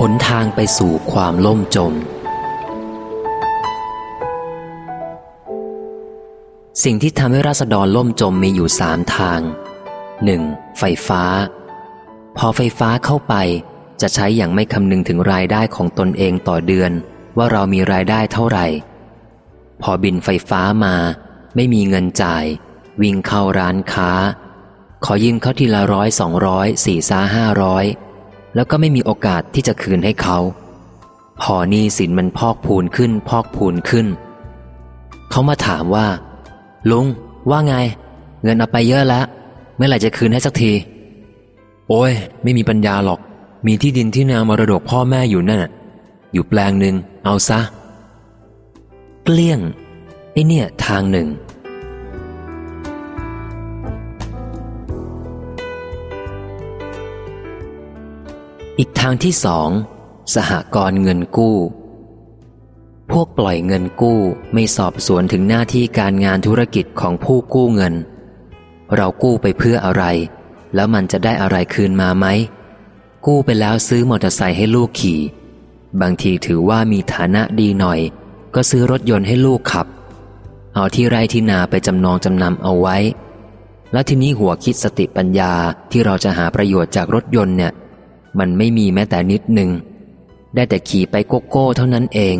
หนทางไปสู่ความล่มจม สิ่งที่ทำให้ราษฎรล่มจมมีอยู่สามทาง 1. ไฟฟ้า พอไฟฟ้าเข้าไปจะใช้อย่างไม่คำนึงถึงรายได้ของตนเองต่อเดือน ว่าเรามีรายได้เท่าไหร่ พอบินไฟฟ้ามา ไม่มีเงินจ่าย วิ่งเข้าร้านค้า ขอยืมเขาทีละร้อยสองร้อยสี่ซาห้าร้อยแล้วก็ไม่มีโอกาสที่จะคืนให้เขา พอนี้สินมันพอกพูนขึ้น พอกพูนขึ้น เขามาถามว่า ลุง ว่าไง เงินเอาไปเยอะแล้วเมื่อไหร่จะคืนให้สักที โอ้ย ไม่มีปัญญาหรอก มีที่ดินที่นามรดกพ่อแม่อยู่นั่นอยู่แปลงหนึ่งเอาซะ เกลี้ยงไอเนี่ยทางหนึ่ง อีกทางที่สอง สหกรณ์เงินกู้ พวกปล่อยเงินกู้ไม่สอบสวนถึงหน้าที่การงานธุรกิจของผู้กู้เงิน เรากู้ไปเพื่ออะไร แล้วมันจะได้อะไรคืนมาไหม กู้ไปแล้วซื้อมอเตอร์ไซค์ให้ลูกขี่ บางทีถือว่ามีฐานะดีหน่อย ก็ซื้อรถยนต์ให้ลูกขับ เอาที่ไร่ที่นาไปจำนองจำนำเอาไว้ แล้วทีนี้หัวคิดสติปัญญาที่เราจะหาประโยชน์จากรถยนต์เนี่ย มันไม่มีแม้แต่นิดหนึ่ง ได้แต่ขี่ไปโกโก้เท่านั้นเอง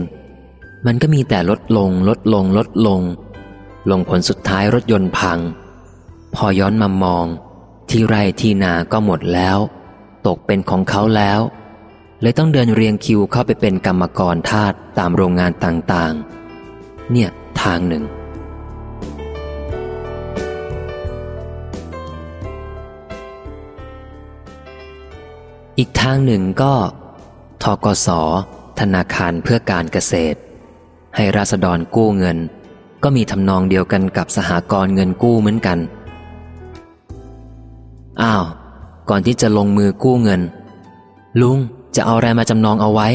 มันก็มีแต่ลดลงลดลงลดลง ลงผลสุดท้ายรถยนต์พัง พอย้อนมามอง ที่ไร่ที่นาก็หมดแล้ว ตกเป็นของเขาแล้ว เลยต้องเดินเรียงคิวเข้าไปเป็นกรรมกรทาสตามโรงงานต่างๆ เนี่ยทางหนึ่ง อีกทางหนึ่งก็ทกส ธนาคารเพื่อการเกษตร ให้ราษฎรกู้เงิน ก็มีทำนองเดียวกันกับสหกรณ์เงินกู้เหมือนกัน อ้าว ก่อนที่จะลงมือกู้เงิน ลุงจะเอาอะไรมาจำนองเอาไว้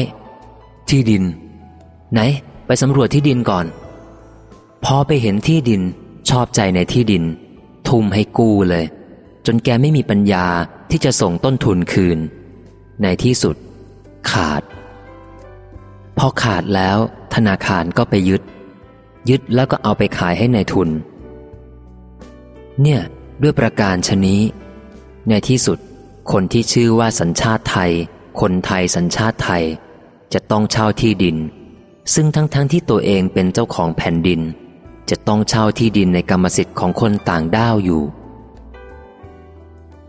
ที่ดิน ไหน ไปสำรวจที่ดินก่อน พอไปเห็นที่ดินชอบใจในที่ดิน ทุ่มให้กู้เลย จนแกไม่มีปัญญาที่จะส่งต้นทุนคืน ในที่สุด ขาด พอขาดแล้ว ธนาคารก็ไปยึด ยึดแล้วก็เอาไปขายให้ในทุน เนี่ย ด้วยประการชนี้ ในที่สุด คนที่ชื่อว่าสัญชาติไทย คนไทยสัญชาติไทย จะต้องเช่าที่ดิน ซึ่งทั้งๆทที่ตัวเองเป็นเจ้าของแผ่นดิน จะต้องเช่าที่ดินในกรรมสิทธิ์ของคนต่างด้าวอยู่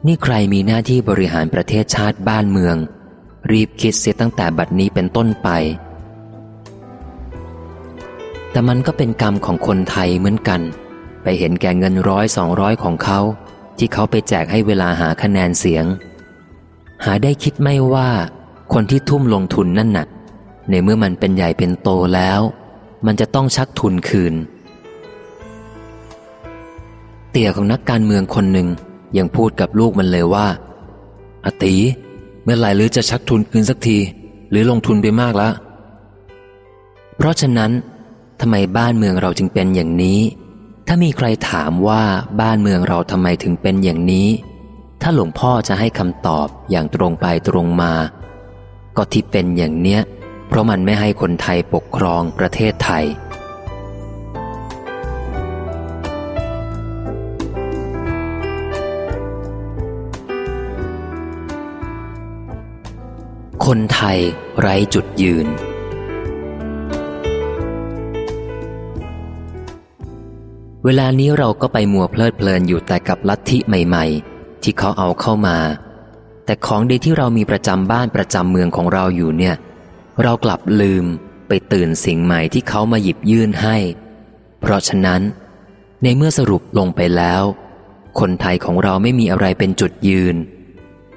นี่ใครมีหน้าที่บริหารประเทศชาติบ้านเมือง รีบคิดเสียตั้งแต่บัดนี้เป็นต้นไป แต่มันก็เป็นกรรมของคนไทยเหมือนกัน ไปเห็นแก่เงินร้อยสองร้อยของเขา ที่เขาไปแจกให้เวลาหาคะแนนเสียง หาได้คิดไม่ว่าคนที่ทุ่มลงทุนนั่นน่ะ ในเมื่อมันเป็นใหญ่เป็นโตแล้ว มันจะต้องชักทุนคืน เตี่ยของนักการเมืองคนหนึ่ง ยังพูดกับลูกมันเลยว่าอติเมื่อไหร่หรือจะชักทุนคืนสักที หรือลงทุนไปมากแล้วเพราะฉะนั้นทำไมบ้านเมืองเราจึงเป็นอย่างนี้ ถ้ามีใครถามว่าบ้านเมืองเราทำไมถึงเป็นอย่างนี้ ถ้าหลวงพ่อจะให้คำตอบอย่างตรงไปตรงมา ก็ที่เป็นอย่างเนี้ย เพราะมันไม่ให้คนไทยปกครองประเทศไทย คนไทยไร้จุดยืน เวลานี้เราก็ไปมัวเพลิดเพลินอยู่แต่กับลัทธิใหม่ ๆ ที่เขาเอาเข้ามา แต่ของดีที่เรามีประจำบ้านประจำเมืองของเราอยู่เนี่ย เรากลับลืมไปตื่นสิ่งใหม่ที่เขามาหยิบยื่นให้ เพราะฉะนั้น ในเมื่อสรุปลงไปแล้ว คนไทยของเราไม่มีอะไรเป็นจุดยืน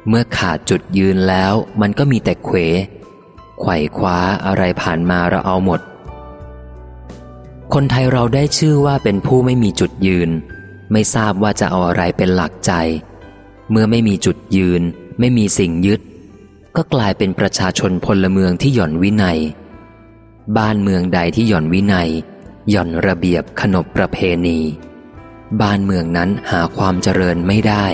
เมื่อขาดจุดยืนแล้วมันก็มีแต่เขวไขว่คว้าอะไรผ่านมาเราเอาหมด คนไทยเราได้ชื่อว่าเป็นผู้ไม่มีจุดยืน ไม่ทราบว่าจะเอาอะไรเป็นหลักใจ เมื่อไม่มีจุดยืน ไม่มีสิ่งยึด ก็กลายเป็นประชาชนพลเมืองที่หย่อนวินัย บ้านเมืองใดที่หย่อนวินัย หย่อนระเบียบขนบประเพณี บ้านเมืองนั้นหาความเจริญไม่ได้